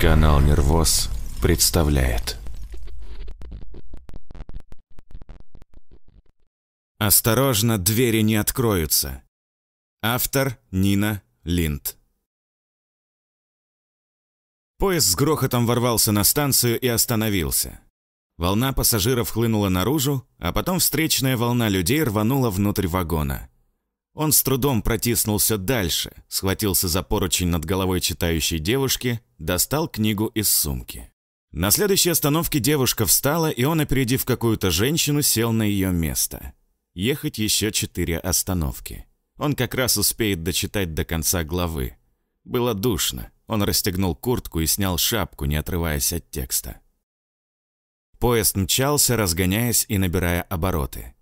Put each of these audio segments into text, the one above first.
Канал Нервоз представляет Осторожно, двери не откроются. Автор Нина Линд. Поезд с грохотом ворвался на станцию и остановился. Волна пассажиров хлынула наружу, а потом встречная волна людей рванула внутрь вагона. Он с трудом протиснулся дальше, схватился за поручень над головой читающей девушки, достал книгу из сумки. На следующей остановке девушка встала, и он, опередив какую-то женщину, сел на ее место. Ехать еще четыре остановки. Он как раз успеет дочитать до конца главы. Было душно. Он расстегнул куртку и снял шапку, не отрываясь от текста. Поезд мчался, разгоняясь и набирая обороты.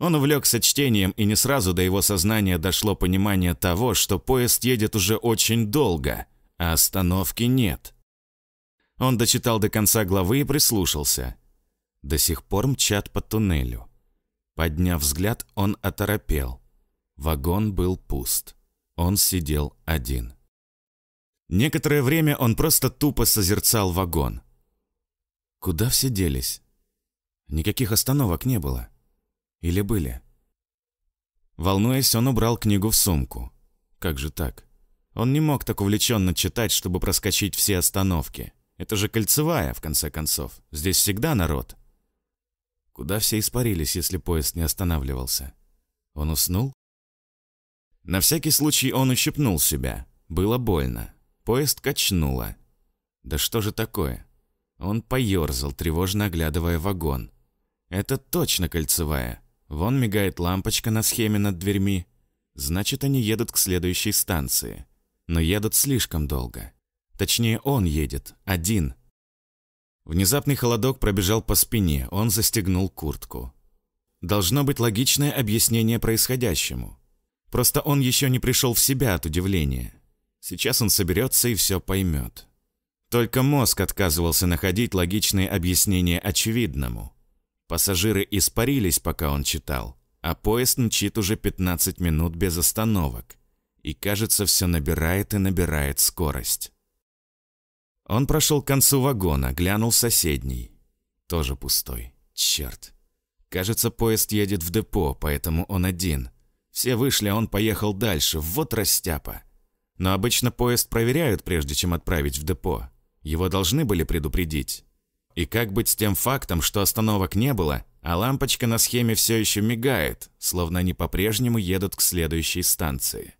Он увлекся чтением, и не сразу до его сознания дошло понимание того, что поезд едет уже очень долго, а остановки нет. Он дочитал до конца главы и прислушался. До сих пор мчат по туннелю. Подняв взгляд, он оторопел. Вагон был пуст. Он сидел один. Некоторое время он просто тупо созерцал вагон. Куда все делись? Никаких остановок не было. Или были? Волнуясь, он убрал книгу в сумку. Как же так? Он не мог так увлеченно читать, чтобы проскочить все остановки. Это же кольцевая, в конце концов. Здесь всегда народ. Куда все испарились, если поезд не останавливался? Он уснул? На всякий случай он ущипнул себя. Было больно. Поезд качнуло. Да что же такое? Он поерзал, тревожно оглядывая вагон. Это точно кольцевая. Вон мигает лампочка на схеме над дверьми. Значит, они едут к следующей станции. Но едут слишком долго. Точнее, он едет, один. Внезапный холодок пробежал по спине, он застегнул куртку. Должно быть логичное объяснение происходящему. Просто он еще не пришел в себя от удивления. Сейчас он соберется и все поймет. Только мозг отказывался находить логичные объяснения очевидному. Пассажиры испарились, пока он читал, а поезд мчит уже 15 минут без остановок. И кажется, все набирает и набирает скорость. Он прошел к концу вагона, глянул соседний. Тоже пустой. Черт. Кажется, поезд едет в депо, поэтому он один. Все вышли, а он поехал дальше. Вот растяпа. Но обычно поезд проверяют, прежде чем отправить в депо. Его должны были предупредить. И как быть с тем фактом, что остановок не было, а лампочка на схеме все еще мигает, словно они по-прежнему едут к следующей станции?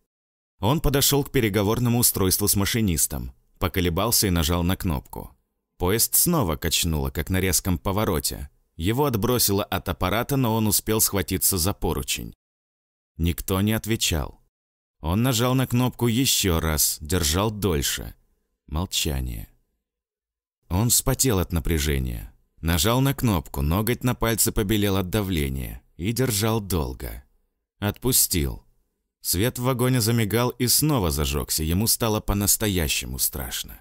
Он подошел к переговорному устройству с машинистом, поколебался и нажал на кнопку. Поезд снова качнуло, как на резком повороте. Его отбросило от аппарата, но он успел схватиться за поручень. Никто не отвечал. Он нажал на кнопку еще раз, держал дольше. Молчание. Он вспотел от напряжения. Нажал на кнопку, ноготь на пальце побелел от давления. И держал долго. Отпустил. Свет в вагоне замигал и снова зажегся. Ему стало по-настоящему страшно.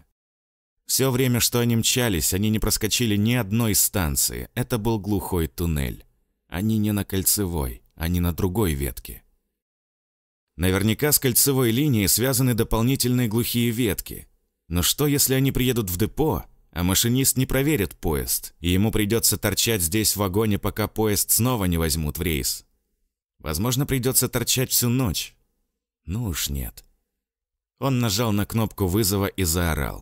Все время, что они мчались, они не проскочили ни одной станции. Это был глухой туннель. Они не на кольцевой, они на другой ветке. Наверняка с кольцевой линией связаны дополнительные глухие ветки. Но что, если они приедут в депо, а машинист не проверит поезд, и ему придется торчать здесь в вагоне, пока поезд снова не возьмут в рейс. Возможно, придется торчать всю ночь. Ну уж нет. Он нажал на кнопку вызова и заорал.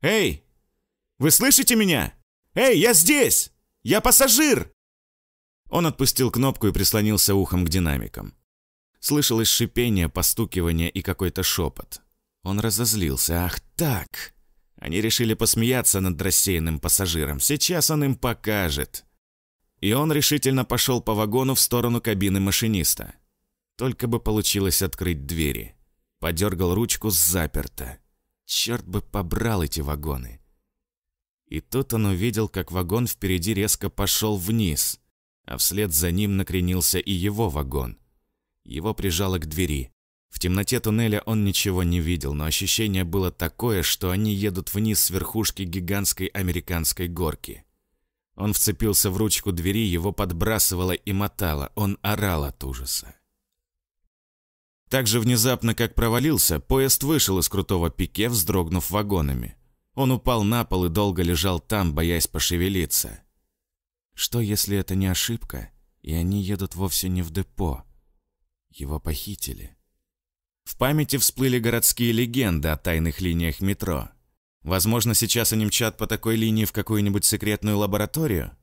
«Эй! Вы слышите меня? Эй, я здесь! Я пассажир!» Он отпустил кнопку и прислонился ухом к динамикам. Слышалось шипение, постукивание и какой-то шепот. Он разозлился. «Ах так! Они решили посмеяться над рассеянным пассажиром. Сейчас он им покажет. И он решительно пошел по вагону в сторону кабины машиниста. Только бы получилось открыть двери. Подергал ручку заперто. Черт бы побрал эти вагоны. И тут он увидел, как вагон впереди резко пошел вниз, а вслед за ним накренился и его вагон. Его прижало к двери. В темноте туннеля он ничего не видел, но ощущение было такое, что они едут вниз с верхушки гигантской американской горки. Он вцепился в ручку двери, его подбрасывало и мотало, он орал от ужаса. Так же внезапно, как провалился, поезд вышел из крутого пике, вздрогнув вагонами. Он упал на пол и долго лежал там, боясь пошевелиться. Что, если это не ошибка, и они едут вовсе не в депо? Его похитили. В памяти всплыли городские легенды о тайных линиях метро. Возможно, сейчас они мчат по такой линии в какую-нибудь секретную лабораторию?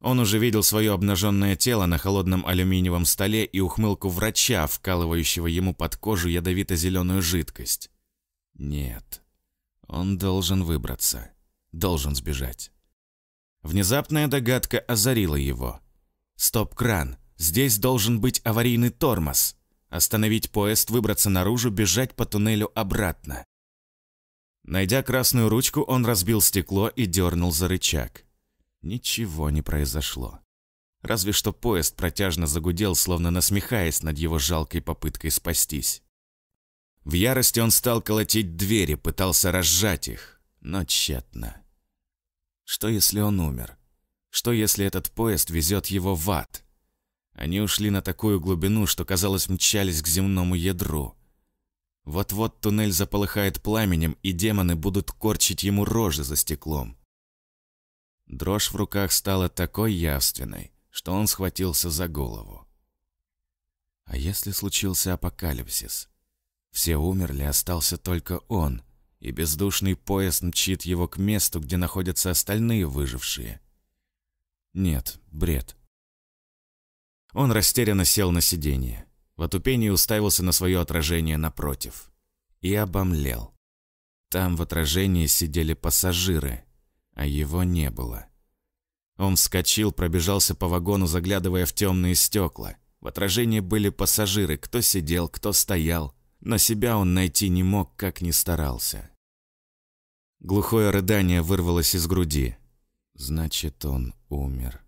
Он уже видел свое обнаженное тело на холодном алюминиевом столе и ухмылку врача, вкалывающего ему под кожу ядовито-зеленую жидкость. Нет, он должен выбраться, должен сбежать. Внезапная догадка озарила его. Стоп-кран, здесь должен быть аварийный тормоз. Остановить поезд, выбраться наружу, бежать по туннелю обратно. Найдя красную ручку, он разбил стекло и дернул за рычаг. Ничего не произошло. Разве что поезд протяжно загудел, словно насмехаясь над его жалкой попыткой спастись. В ярости он стал колотить двери, пытался разжать их, но тщетно. Что если он умер? Что если этот поезд везет его в ад? Они ушли на такую глубину, что, казалось, мчались к земному ядру. Вот-вот туннель заполыхает пламенем, и демоны будут корчить ему рожи за стеклом. Дрожь в руках стала такой явственной, что он схватился за голову. А если случился апокалипсис? Все умерли, остался только он, и бездушный поезд мчит его к месту, где находятся остальные выжившие. Нет, бред. Он растерянно сел на сиденье. В отупении уставился на свое отражение напротив. И обомлел. Там в отражении сидели пассажиры, а его не было. Он вскочил, пробежался по вагону, заглядывая в темные стекла. В отражении были пассажиры, кто сидел, кто стоял, но себя он найти не мог, как ни старался. Глухое рыдание вырвалось из груди. Значит, он умер.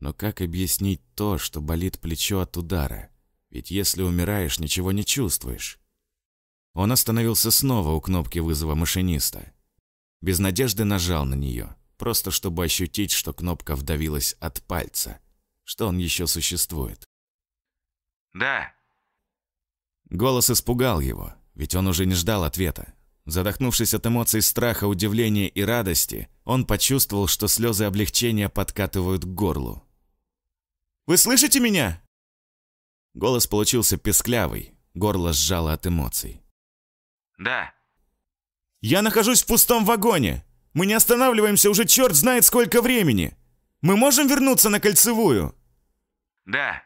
Но как объяснить то, что болит плечо от удара? Ведь если умираешь, ничего не чувствуешь. Он остановился снова у кнопки вызова машиниста. Без надежды нажал на нее, просто чтобы ощутить, что кнопка вдавилась от пальца, что он еще существует. «Да». Голос испугал его, ведь он уже не ждал ответа. Задохнувшись от эмоций страха, удивления и радости, он почувствовал, что слезы облегчения подкатывают к горлу. Вы слышите меня?» Голос получился песклявый, горло сжало от эмоций. «Да». «Я нахожусь в пустом вагоне. Мы не останавливаемся уже черт знает сколько времени. Мы можем вернуться на кольцевую?» «Да».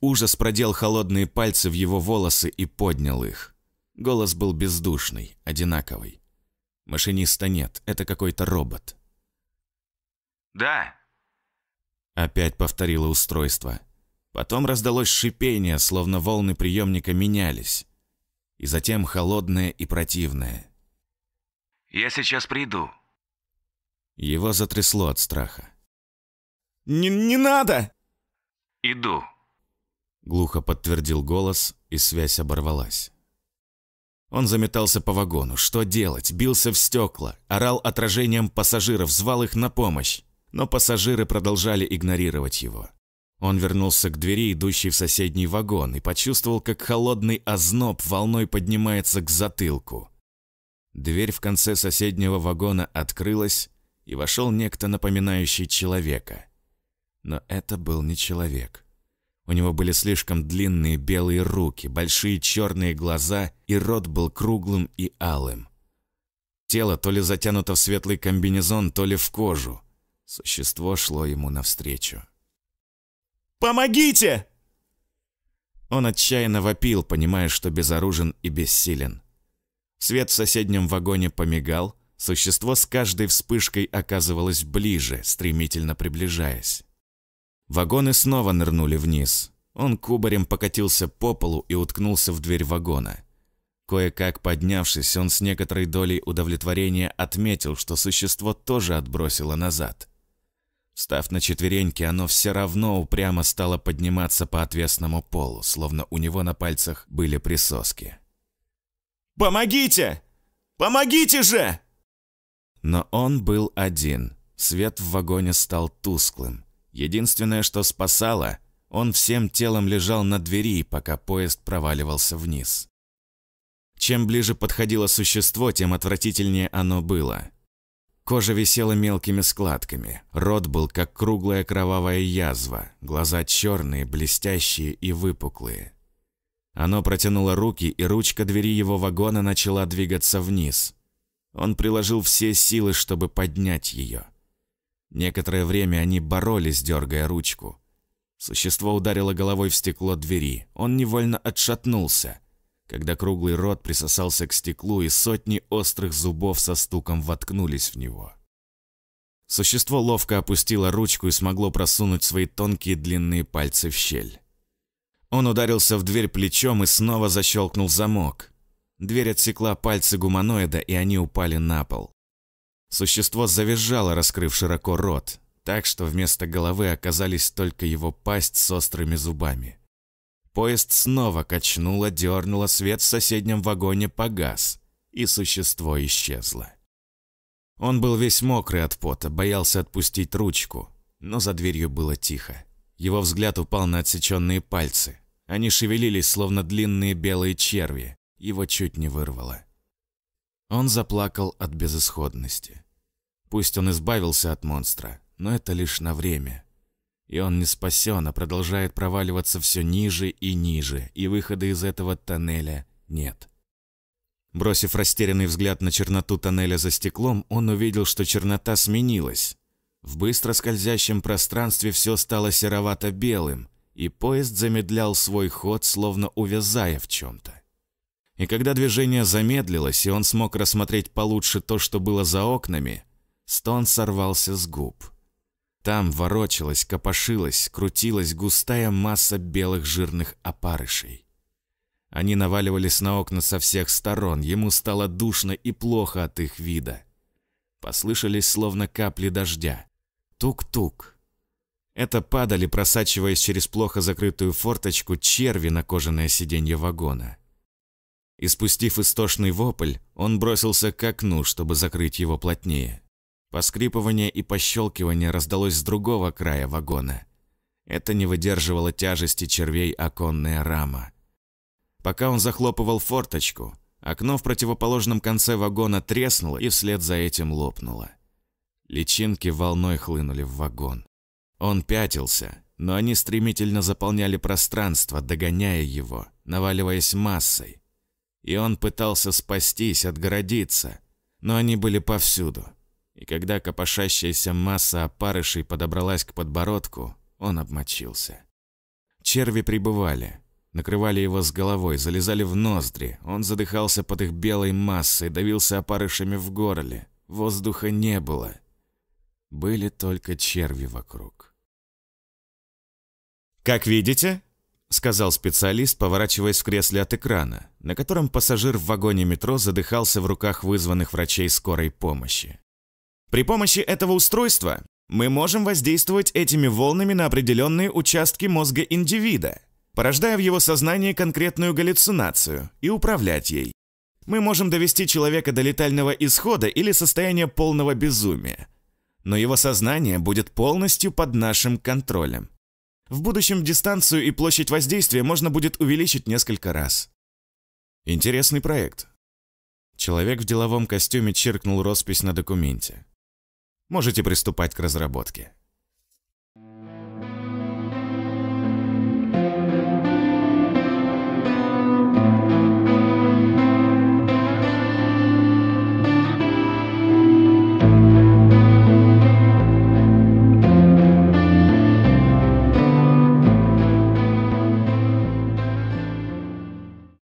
Ужас продел холодные пальцы в его волосы и поднял их. Голос был бездушный, одинаковый. Машиниста нет, это какой-то робот. «Да». Опять повторило устройство. Потом раздалось шипение, словно волны приемника менялись. И затем холодное и противное. «Я сейчас приду». Его затрясло от страха. «Не, не надо!» «Иду», — глухо подтвердил голос, и связь оборвалась. Он заметался по вагону. Что делать? Бился в стекла, орал отражением пассажиров, звал их на помощь но пассажиры продолжали игнорировать его. Он вернулся к двери, идущей в соседний вагон, и почувствовал, как холодный озноб волной поднимается к затылку. Дверь в конце соседнего вагона открылась, и вошел некто, напоминающий человека. Но это был не человек. У него были слишком длинные белые руки, большие черные глаза, и рот был круглым и алым. Тело то ли затянуто в светлый комбинезон, то ли в кожу. Существо шло ему навстречу. «Помогите!» Он отчаянно вопил, понимая, что безоружен и бессилен. Свет в соседнем вагоне помигал, существо с каждой вспышкой оказывалось ближе, стремительно приближаясь. Вагоны снова нырнули вниз. Он кубарем покатился по полу и уткнулся в дверь вагона. Кое-как поднявшись, он с некоторой долей удовлетворения отметил, что существо тоже отбросило назад. Став на четвереньки, оно все равно упрямо стало подниматься по отвесному полу, словно у него на пальцах были присоски. «Помогите! Помогите же!» Но он был один. Свет в вагоне стал тусклым. Единственное, что спасало, он всем телом лежал на двери, пока поезд проваливался вниз. Чем ближе подходило существо, тем отвратительнее оно было. Кожа висела мелкими складками, рот был как круглая кровавая язва, глаза черные, блестящие и выпуклые. Оно протянуло руки, и ручка двери его вагона начала двигаться вниз. Он приложил все силы, чтобы поднять ее. Некоторое время они боролись, дергая ручку. Существо ударило головой в стекло двери. Он невольно отшатнулся, когда круглый рот присосался к стеклу, и сотни острых зубов со стуком воткнулись в него. Существо ловко опустило ручку и смогло просунуть свои тонкие длинные пальцы в щель. Он ударился в дверь плечом и снова защелкнул замок. Дверь отсекла пальцы гуманоида, и они упали на пол. Существо завизжало, раскрыв широко рот, так что вместо головы оказались только его пасть с острыми зубами. Поезд снова качнуло, дернуло, свет в соседнем вагоне погас, и существо исчезло. Он был весь мокрый от пота, боялся отпустить ручку, но за дверью было тихо. Его взгляд упал на отсеченные пальцы. Они шевелились, словно длинные белые черви. Его чуть не вырвало. Он заплакал от безысходности. Пусть он избавился от монстра, но это лишь на время. И он не спасен, а продолжает проваливаться все ниже и ниже, и выхода из этого тоннеля нет. Бросив растерянный взгляд на черноту тоннеля за стеклом, он увидел, что чернота сменилась. В быстро скользящем пространстве все стало серовато-белым, и поезд замедлял свой ход, словно увязая в чем-то. И когда движение замедлилось, и он смог рассмотреть получше то, что было за окнами, стон сорвался с губ. Там ворочалась, копошилась, крутилась густая масса белых жирных опарышей. Они наваливались на окна со всех сторон, ему стало душно и плохо от их вида. Послышались словно капли дождя. Тук-тук. Это падали, просачиваясь через плохо закрытую форточку, черви на кожаное сиденье вагона. Испустив истошный вопль, он бросился к окну, чтобы закрыть его плотнее. Поскрипывание и пощелкивание раздалось с другого края вагона. Это не выдерживало тяжести червей оконная рама. Пока он захлопывал форточку, окно в противоположном конце вагона треснуло и вслед за этим лопнуло. Личинки волной хлынули в вагон. Он пятился, но они стремительно заполняли пространство, догоняя его, наваливаясь массой. И он пытался спастись, отгородиться, но они были повсюду. И когда копошащаяся масса опарышей подобралась к подбородку, он обмочился. Черви прибывали, накрывали его с головой, залезали в ноздри. Он задыхался под их белой массой, давился опарышами в горле. Воздуха не было — были только черви вокруг. «Как видите», — сказал специалист, поворачиваясь в кресле от экрана, на котором пассажир в вагоне метро задыхался в руках вызванных врачей скорой помощи. «При помощи этого устройства мы можем воздействовать этими волнами на определенные участки мозга индивида, порождая в его сознании конкретную галлюцинацию и управлять ей. Мы можем довести человека до летального исхода или состояния полного безумия, но его сознание будет полностью под нашим контролем. В будущем дистанцию и площадь воздействия можно будет увеличить несколько раз. Интересный проект. Человек в деловом костюме чиркнул роспись на документе. Можете приступать к разработке.